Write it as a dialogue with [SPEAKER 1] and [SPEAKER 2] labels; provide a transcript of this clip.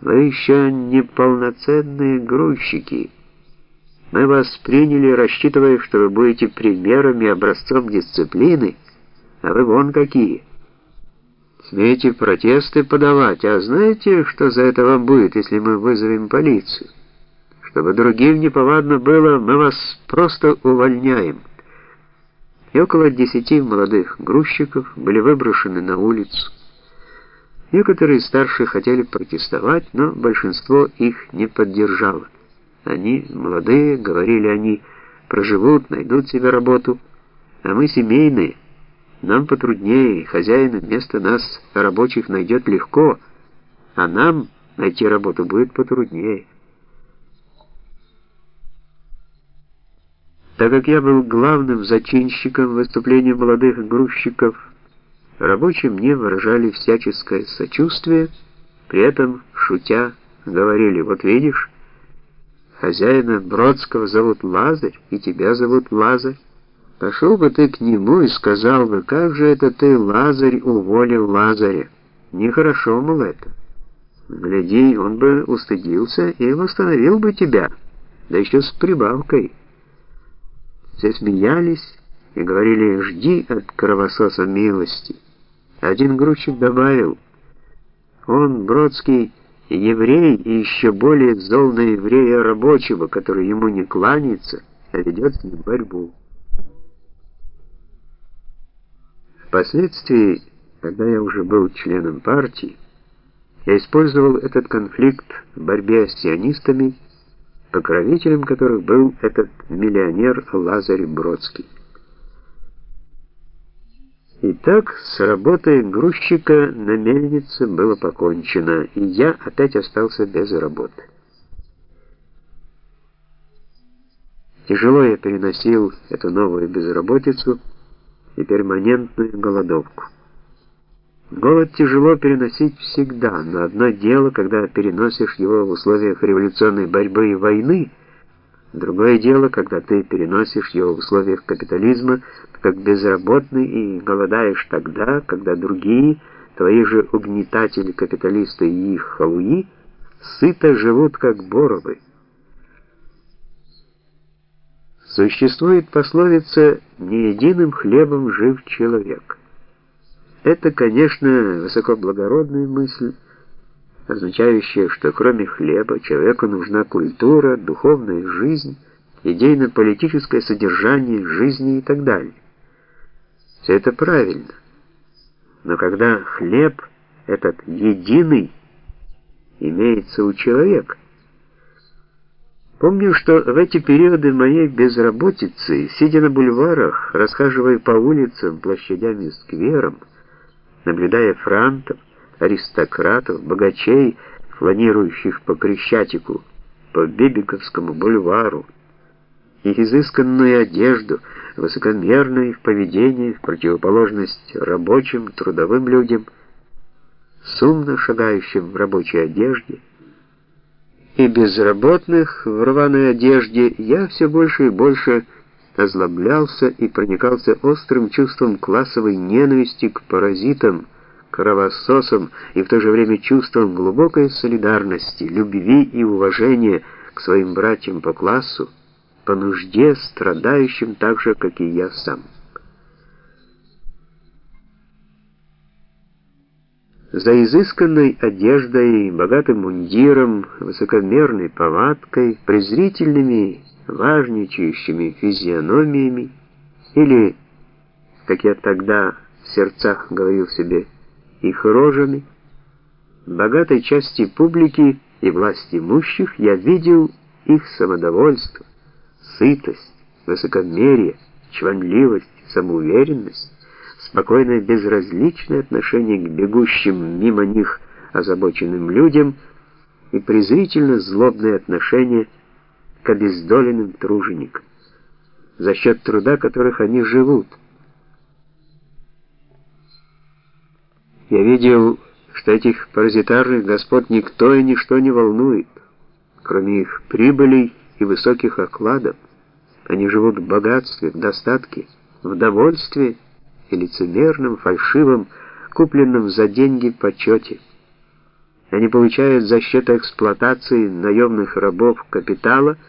[SPEAKER 1] Вы еще не полноценные грузчики. Мы вас приняли, рассчитывая, что вы будете примером и образцом дисциплины, а вы вон какие. Смеете протесты подавать, а знаете, что за это вам будет, если мы вызовем полицию? Чтобы другим неповадно было, мы вас просто увольняем. И около десяти молодых грузчиков были выброшены на улицу. Некоторые старшие хотели протестовать, но большинство их не поддержало. Они, молодые, говорили они, проживут, найдут себе работу, а мы семейные, нам потруднее, хозяин вместо нас рабочих найдет легко, а нам найти работу будет потруднее. Так как я был главным зачинщиком выступления молодых грузчиков, Рабочие мне выражали всяческое сочувствие, при этом, шутя, говорили, вот видишь, хозяина Бродского зовут Лазарь, и тебя зовут Лазарь. Пошел бы ты к нему и сказал бы, как же это ты, Лазарь, уволил Лазаря? Нехорошо, мол, это. Гляди, он бы устыдился и восстановил бы тебя, да еще с прибавкой. Все смеялись и говорили, жди от кровососа милости. Один грузчик добавил, он, Бродский, еврей и еще более зол на еврея рабочего, который ему не кланяется, а ведет с ним борьбу. Впоследствии, когда я уже был членом партии, я использовал этот конфликт в борьбе с сионистами, покровителем которых был этот миллионер Лазарь Бродский. Итак, с работой грузчика на мельнице было покончено, и я опять остался без работы. Тяжело я переносил эту новую безработицу и перманентную голодовку. Голод тяжело переносить всегда, но одно дело, когда переносишь его в условиях революционной борьбы и войны, другое дело, когда ты переносишь его в условиях капитализма, как безработный и голодаешь тогда, когда другие, твои же угнетатели-капиталисты и их халуи, сыто живут как боровы. Существует пословица «не единым хлебом жив человек». Это, конечно, высокоблагородная мысль, означающая, что кроме хлеба человеку нужна культура, духовная жизнь, идейно-политическое содержание жизни и так далее. Все это правильно. Но когда хлеб этот единый имеется у человека, Помню, что в эти периоды моей безработицы, сидя на бульварах, расхаживая по улицам, площадям и скверам, наблюдая франтов, аристократов, богачей, фланирующих по Крещатику, по Бибиковскому бульвару, их изысканную одежду, высокомерные в поведении, в противоположность рабочим, трудовым людям, сумно шагающим в рабочей одежде, и безработных в рваной одежде, я все больше и больше озлоблялся и проникался острым чувством классовой ненависти к паразитам, кровососам и в то же время чувством глубокой солидарности, любви и уважения к своим братьям по классу, по нужде, страдающим так же, как и я сам. За изысканной одеждой, богатым мундиром, высокомерной повадкой, презрительными, важничающими физиономиями или, как я тогда в сердцах говорил себе, их рожами, богатой части публики и власть имущих я видел их самодовольство, сытость, высокомерие, чванливость, самоуверенность, спокойное безразличное отношение к бегущим мимо них озабоченным людям и презрительно злобное отношение к обездоленным труженикам, за счет труда которых они живут. Я видел, что этих паразитарных господ никто и ничто не волнует, кроме их прибылей и высоких окладов. Они живут в богатстве, в достатке, в довольстве и лицемерном, фальшивом, купленном за деньги почете. Они получают за счет эксплуатации наемных рабов капитала –